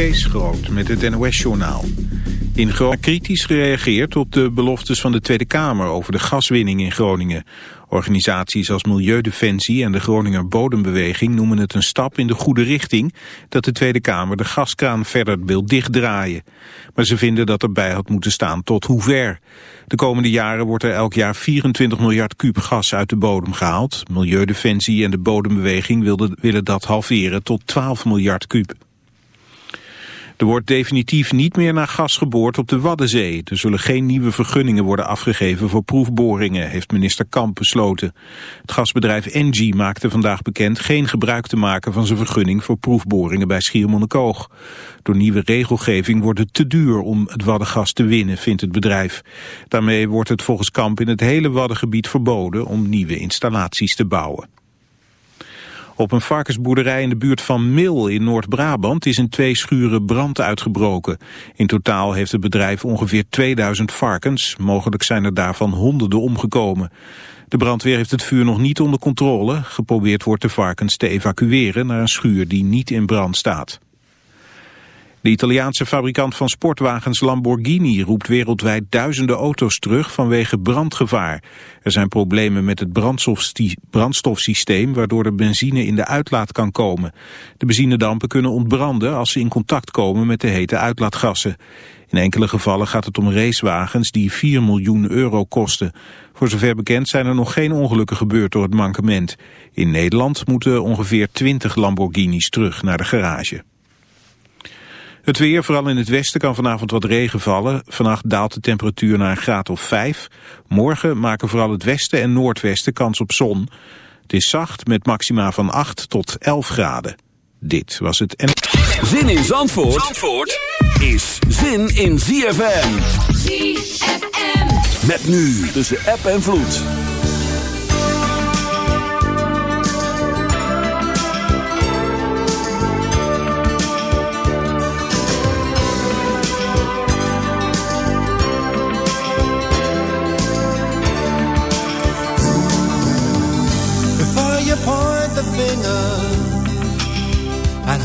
Kees Groot met het NOS-journaal. In Groningen kritisch gereageerd op de beloftes van de Tweede Kamer over de gaswinning in Groningen. Organisaties als Milieudefensie en de Groninger Bodembeweging noemen het een stap in de goede richting dat de Tweede Kamer de gaskraan verder wil dichtdraaien. Maar ze vinden dat erbij had moeten staan tot hoe ver. De komende jaren wordt er elk jaar 24 miljard kuub gas uit de bodem gehaald. Milieudefensie en de Bodembeweging wilden, willen dat halveren tot 12 miljard kuub. Er wordt definitief niet meer naar gas geboord op de Waddenzee. Er zullen geen nieuwe vergunningen worden afgegeven voor proefboringen, heeft minister Kamp besloten. Het gasbedrijf Engie maakte vandaag bekend geen gebruik te maken van zijn vergunning voor proefboringen bij Schiermonnikoog. Door nieuwe regelgeving wordt het te duur om het Waddengas te winnen, vindt het bedrijf. Daarmee wordt het volgens Kamp in het hele Waddengebied verboden om nieuwe installaties te bouwen. Op een varkensboerderij in de buurt van Mil in Noord-Brabant is in twee schuren brand uitgebroken. In totaal heeft het bedrijf ongeveer 2000 varkens. Mogelijk zijn er daarvan honderden omgekomen. De brandweer heeft het vuur nog niet onder controle. Geprobeerd wordt de varkens te evacueren naar een schuur die niet in brand staat. De Italiaanse fabrikant van sportwagens Lamborghini roept wereldwijd duizenden auto's terug vanwege brandgevaar. Er zijn problemen met het brandstofsysteem waardoor de benzine in de uitlaat kan komen. De benzinedampen kunnen ontbranden als ze in contact komen met de hete uitlaatgassen. In enkele gevallen gaat het om racewagens die 4 miljoen euro kosten. Voor zover bekend zijn er nog geen ongelukken gebeurd door het mankement. In Nederland moeten ongeveer 20 Lamborghinis terug naar de garage. Het weer, vooral in het westen, kan vanavond wat regen vallen. Vannacht daalt de temperatuur naar een graad of 5. Morgen maken vooral het westen en noordwesten kans op zon. Het is zacht met maxima van 8 tot 11 graden. Dit was het... Zin in Zandvoort, Zandvoort is zin in ZFM. ZFM. Met nu tussen app en vloed.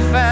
finally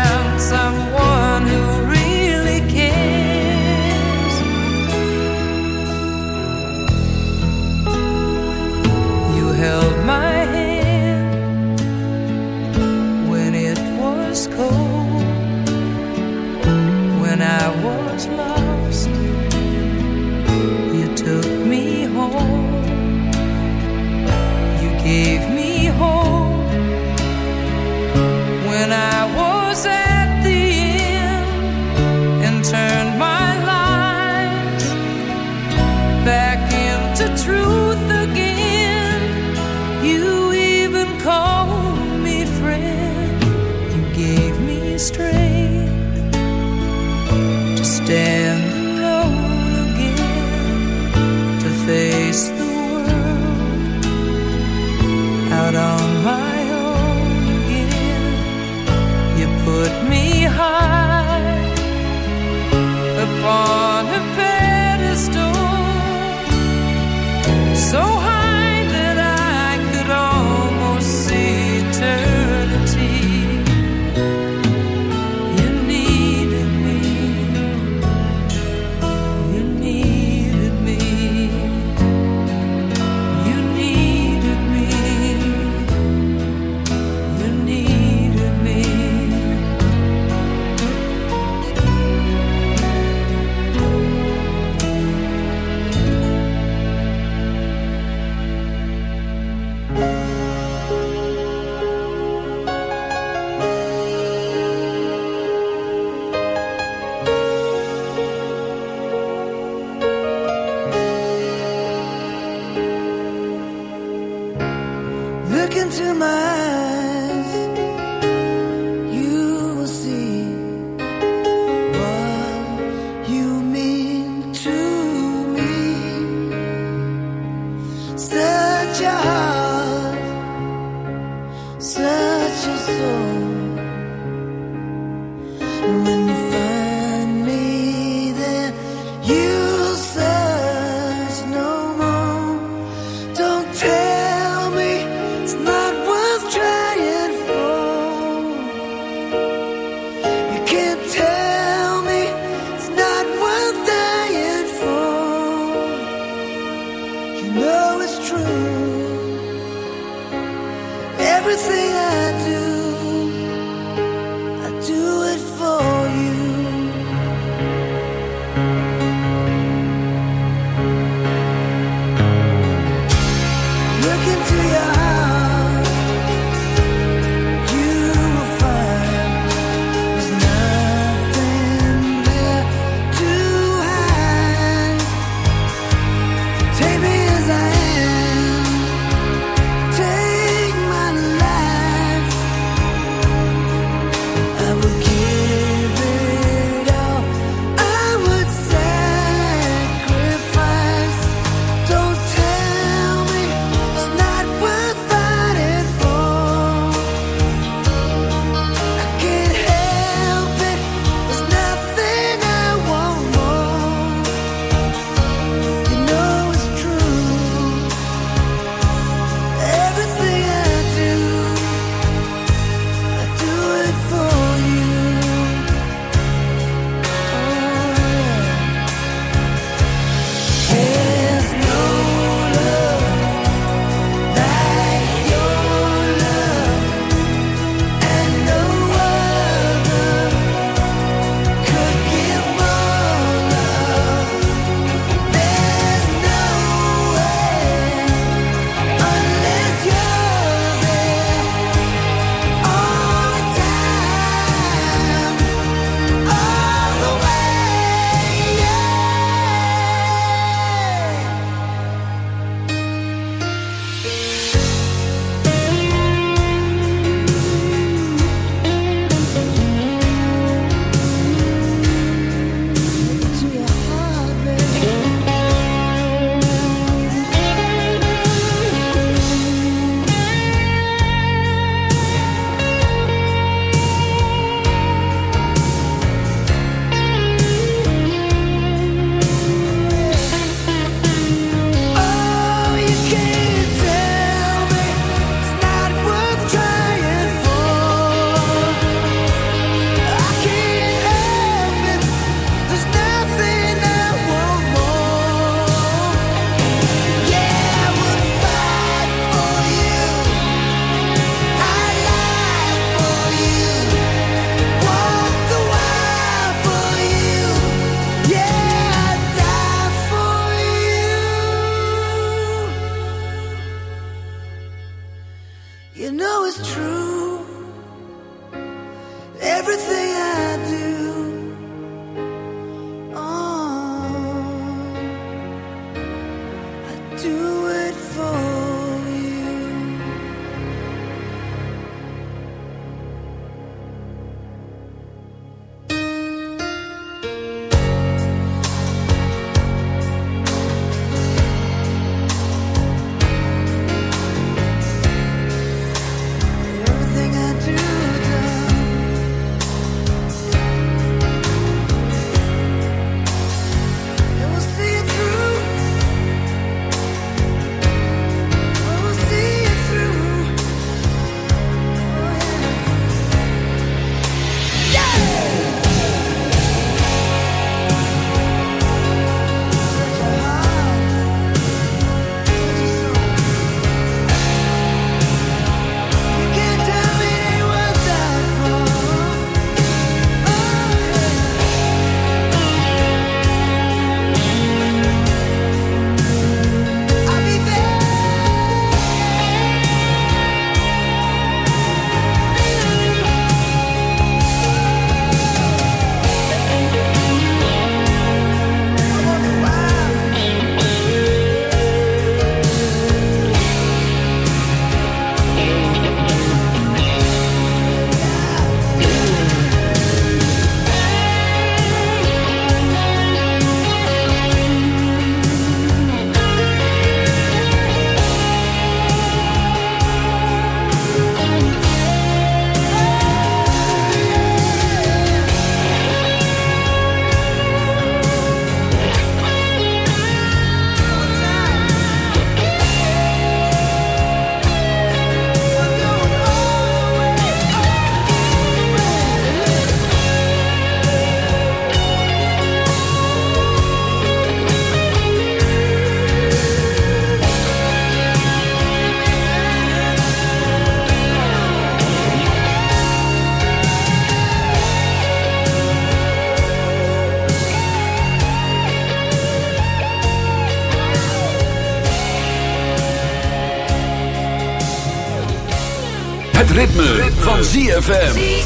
van ZFM.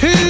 who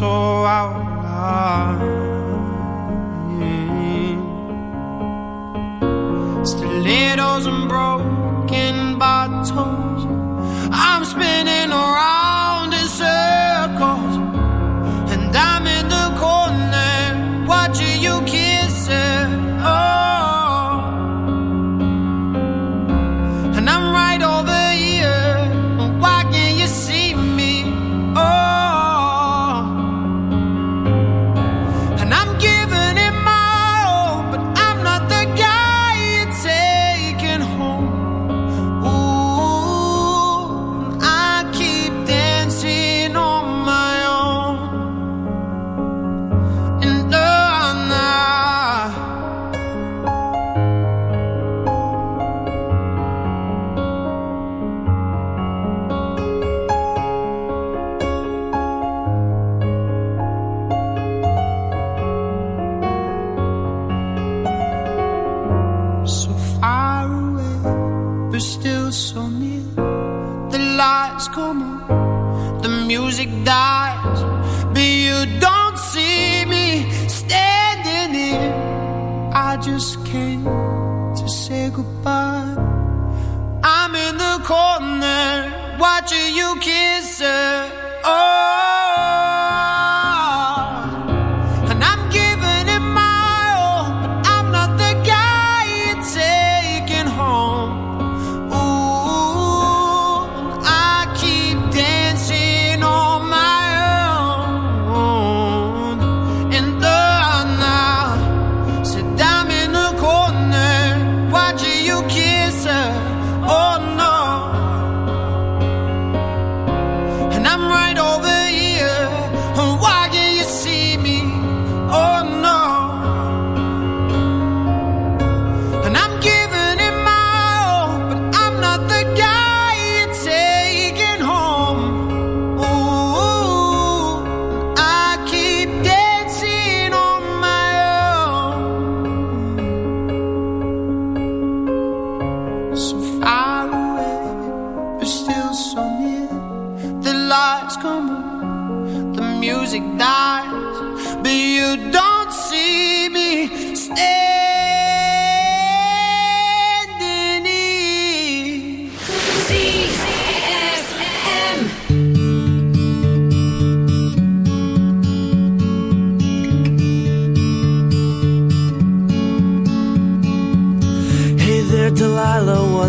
so out of still Yeah. Stilettos and broken bottles. I'm spinning around.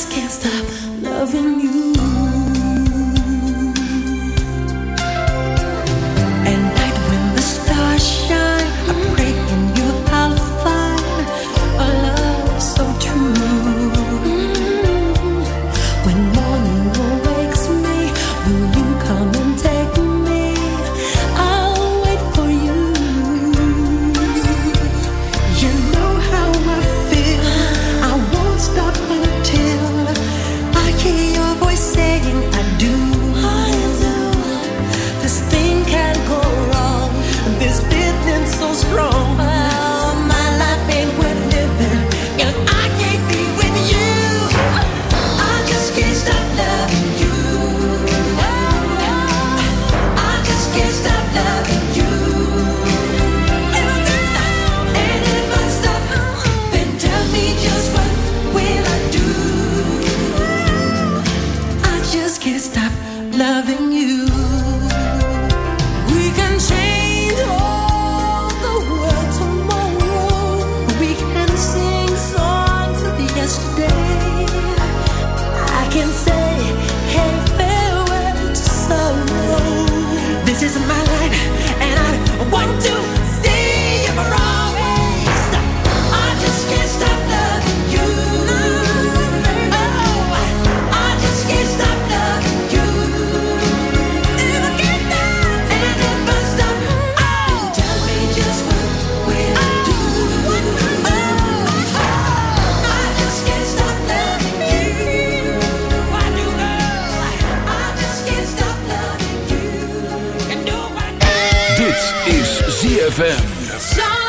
Just can't stop loving you. Is ZFM.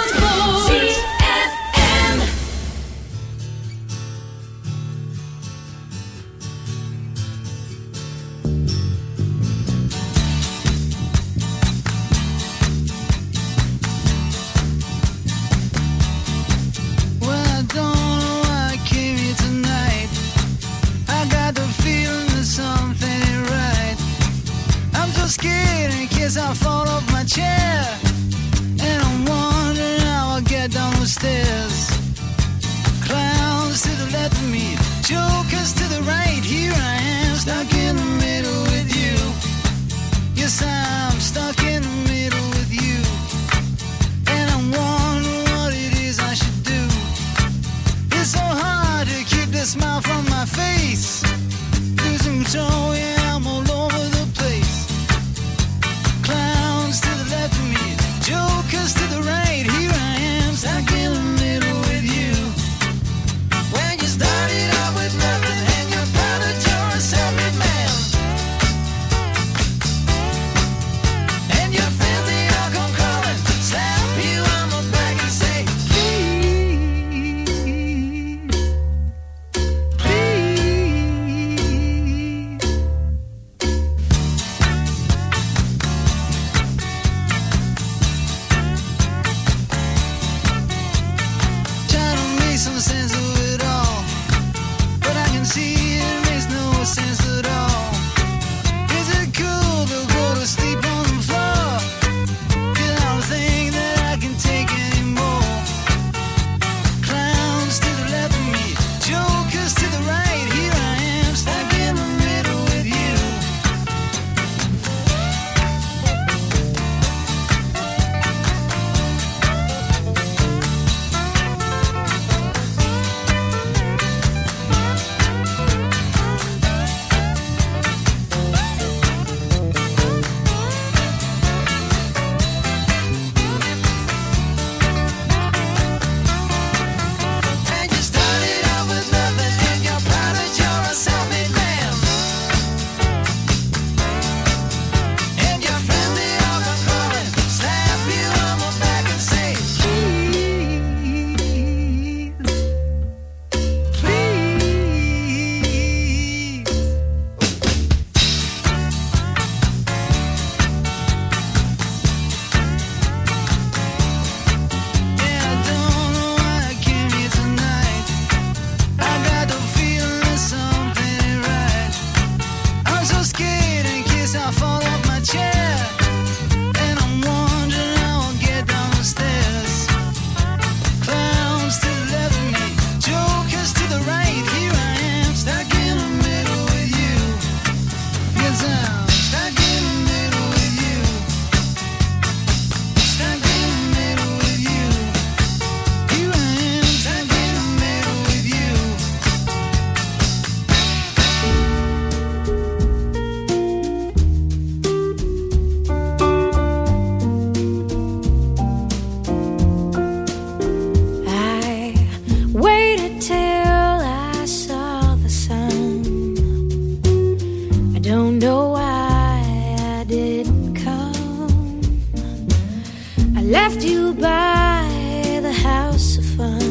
I left you by the house of fun.